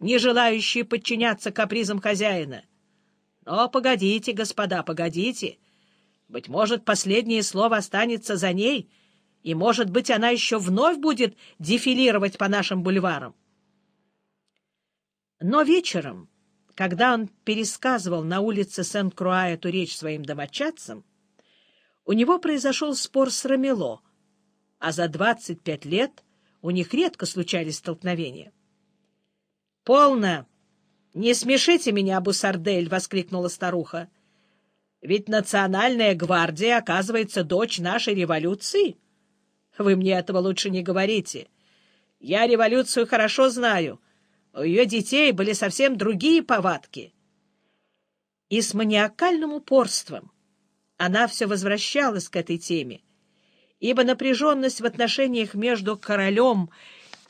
не желающие подчиняться капризам хозяина. Но погодите, господа, погодите. Быть может, последнее слово останется за ней, и, может быть, она еще вновь будет дефилировать по нашим бульварам. Но вечером, когда он пересказывал на улице Сен-Круа эту речь своим домочадцам, у него произошел спор с Рамело, а за 25 лет у них редко случались столкновения. «Полно! Не смешите меня, Бусардель!» — воскликнула старуха. «Ведь национальная гвардия, оказывается, дочь нашей революции. Вы мне этого лучше не говорите. Я революцию хорошо знаю. У ее детей были совсем другие повадки». И с маниакальным упорством она все возвращалась к этой теме, ибо напряженность в отношениях между королем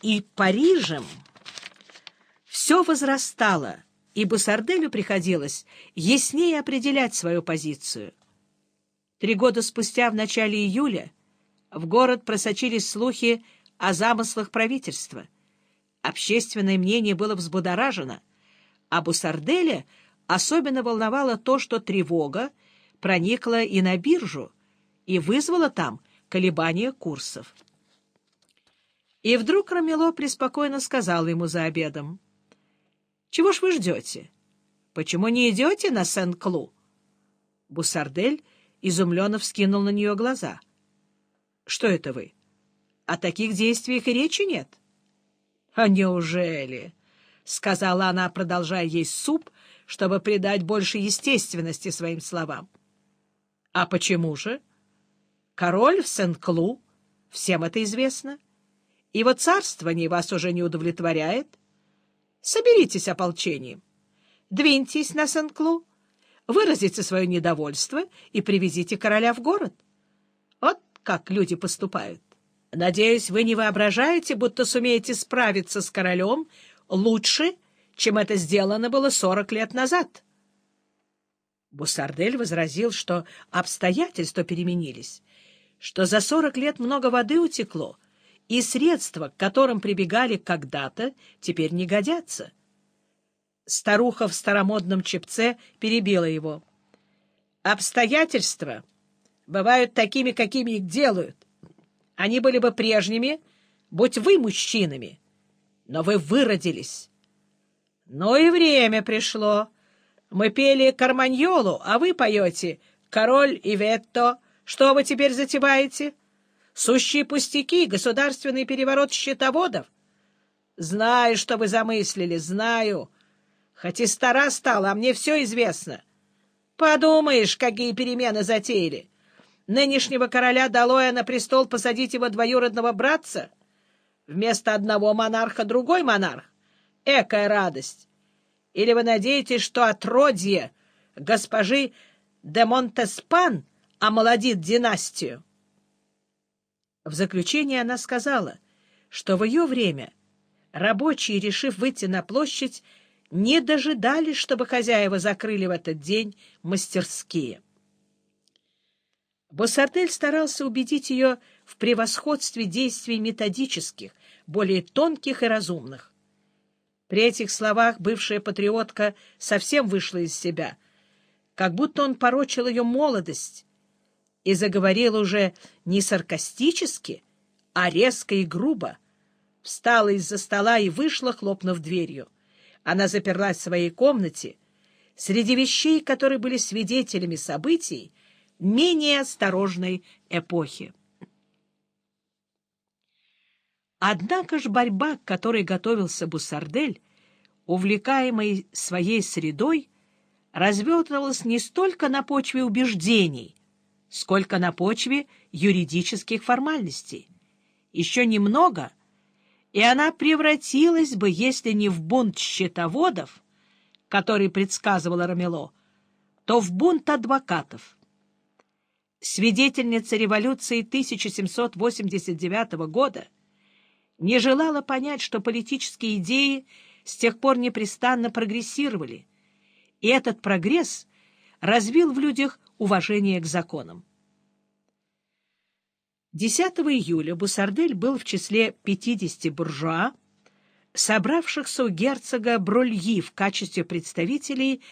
и Парижем все возрастало, и Бусарделю приходилось яснее определять свою позицию. Три года спустя, в начале июля, в город просочились слухи о замыслах правительства. Общественное мнение было взбудоражено, а Бусарделя особенно волновало то, что тревога проникла и на биржу и вызвала там колебания курсов. И вдруг Рамело преспокойно сказал ему за обедом — чего ж вы ждете? Почему не идете на Сен-Клу? Бусардель изумленно вскинул на нее глаза. — Что это вы? О таких действиях и речи нет? — А неужели? — сказала она, продолжая есть суп, чтобы придать больше естественности своим словам. — А почему же? Король в Сен-Клу, всем это известно. Его царствование вас уже не удовлетворяет. Соберитесь ополчением. Двиньтесь на Сен-Клу, выразите свое недовольство и привезите короля в город. Вот как люди поступают. Надеюсь, вы не воображаете, будто сумеете справиться с королем лучше, чем это сделано было сорок лет назад. Бусардель возразил, что обстоятельства переменились, что за сорок лет много воды утекло, и средства, к которым прибегали когда-то, теперь не годятся. Старуха в старомодном чепце перебила его. «Обстоятельства бывают такими, какими их делают. Они были бы прежними, будь вы мужчинами, но вы выродились. Ну и время пришло. Мы пели Карманьолу, а вы поете «Король и Ветто». Что вы теперь затеваете?» Сущие пустяки, государственный переворот счетоводов. Знаю, что вы замыслили, знаю. Хоть и стара стала, а мне все известно. Подумаешь, какие перемены затеяли. Нынешнего короля Далоя на престол посадить его двоюродного братца? Вместо одного монарха другой монарх? Экая радость! Или вы надеетесь, что отродье госпожи де Монтеспан омолодит династию? В заключение она сказала, что в ее время рабочие, решив выйти на площадь, не дожидались, чтобы хозяева закрыли в этот день мастерские. Боссартель старался убедить ее в превосходстве действий методических, более тонких и разумных. При этих словах бывшая патриотка совсем вышла из себя, как будто он порочил ее молодость, и заговорил уже не саркастически, а резко и грубо. Встала из-за стола и вышла, хлопнув дверью. Она заперлась в своей комнате среди вещей, которые были свидетелями событий менее осторожной эпохи. Однако ж борьба, к которой готовился Бусардель, увлекаемый своей средой, развертывалась не столько на почве убеждений, сколько на почве юридических формальностей. Еще немного, и она превратилась бы, если не в бунт счетоводов, который предсказывала Рамело, то в бунт адвокатов. Свидетельница революции 1789 года не желала понять, что политические идеи с тех пор непрестанно прогрессировали, и этот прогресс развил в людях уважение к законам. 10 июля Бусардель был в числе 50 буржуа, собравшихся у герцога Брольи в качестве представителей